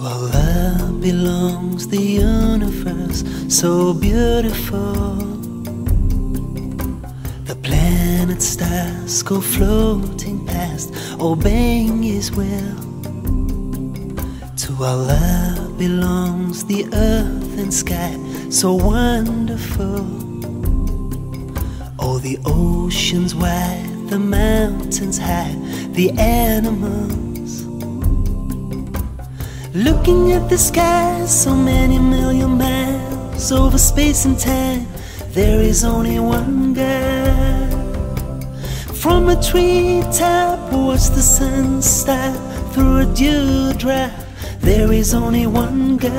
Allah belongs the universe so beautiful. The planets, stars go floating past, obeying His will. To Allah belongs the earth and sky so wonderful. Oh, the oceans wide, the mountains high, the animals Looking at the sky so many million miles over space and time, there is only one God. From a tree top, watch the sun start through a dewdrop. There is only one God.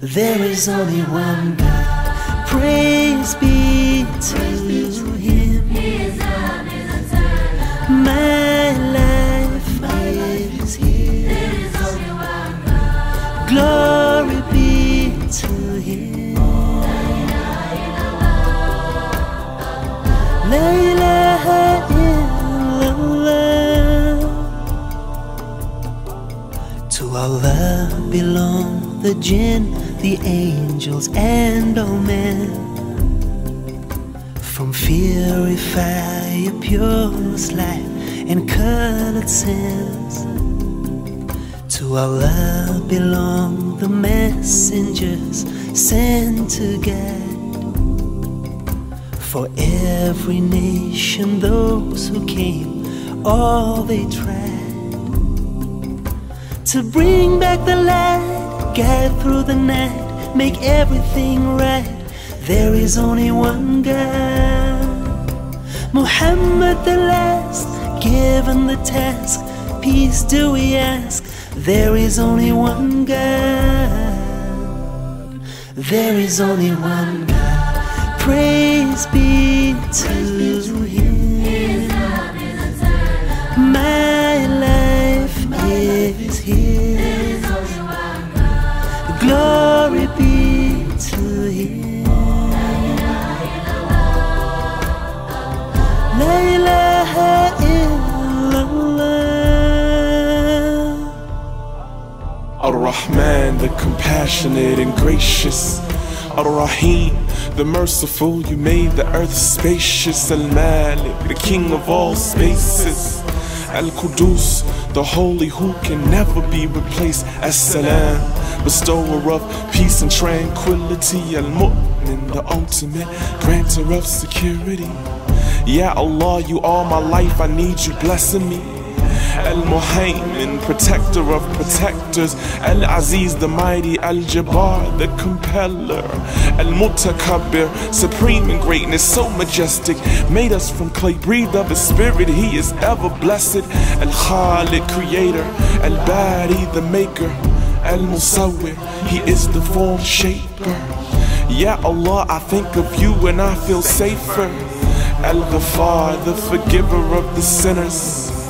There is only one God. Praise be to Him. La ilaha illallah. To Allah belong the jinn, the angels, and all men. From fiery fire, purest life and colored sins. To Allah belong the messengers sent to guide. For every nation, those who came, all they tried to bring back the light, guide through the night, make everything right. There is only one God, Muhammad the last, given the task. Peace do we ask? There is only one God. There is only one God. Praise be to Him. My life is His. Glory be to Him. La ilaha illallah. Ar-Rahman, the compassionate and gracious. Ar-Rahim, the merciful, you made the earth spacious. Al-Malik, the king of all spaces. Al-Qudus, the holy who can never be replaced. As-Salam, bestower of peace and tranquility. Al-Mu'min, the ultimate grantor of security. Ya Allah, you are my life, I need you blessing me. Al Muhaymin, protector of protectors. Al Aziz, the mighty. Al Jabbar, the compeller. Al Mutakabbir, supreme in greatness, so majestic. Made us from clay, breathed of his spirit. He is ever blessed. Al Khaliq, creator. Al Bari, the maker. Al Musawwir, he is the form shaper. Ya Allah, I think of you and I feel safer. Al Ghaffar, the forgiver of the sinners.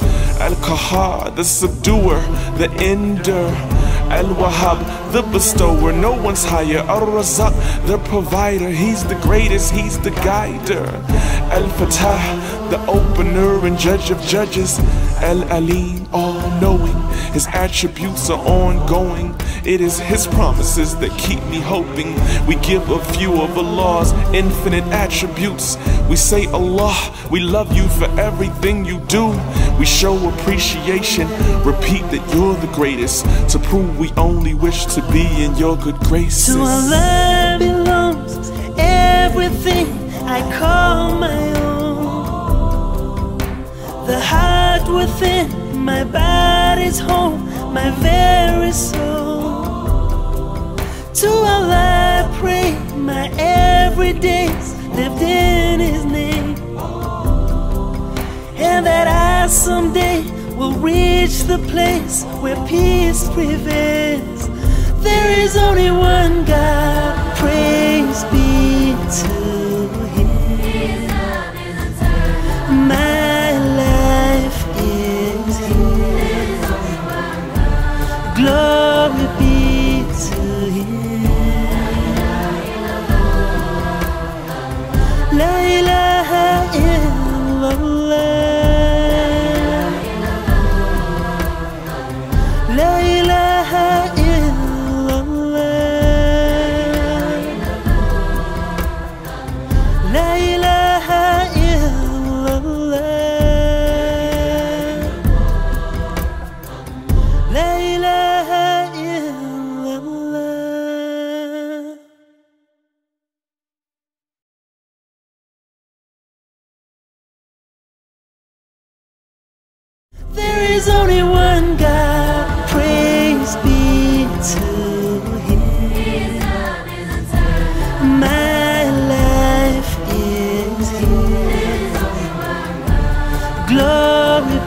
Al Kahar, the subduer, the ender. Al Wahhab, the bestower, no one's higher. Al Razak, the provider, he's the greatest, he's the guider. Al Fatah, the opener and judge of judges. Alim, all knowing, his attributes are ongoing. It is his promises that keep me hoping. We give a few of Allah's infinite attributes. We say, Allah, we love you for everything you do. We show appreciation, repeat that you're the greatest to prove we only wish to be in your good graces. To Allah belongs everything I call my own. Within my body's home, my very soul. To Allah I pray my everydays lived in His name, and that I someday will reach the place where peace prevails. There is only one Glory be to Him. La ilaha illallah. لا إله إلا الله لا إله There is only one God, praise be to Him. My life is His. Glory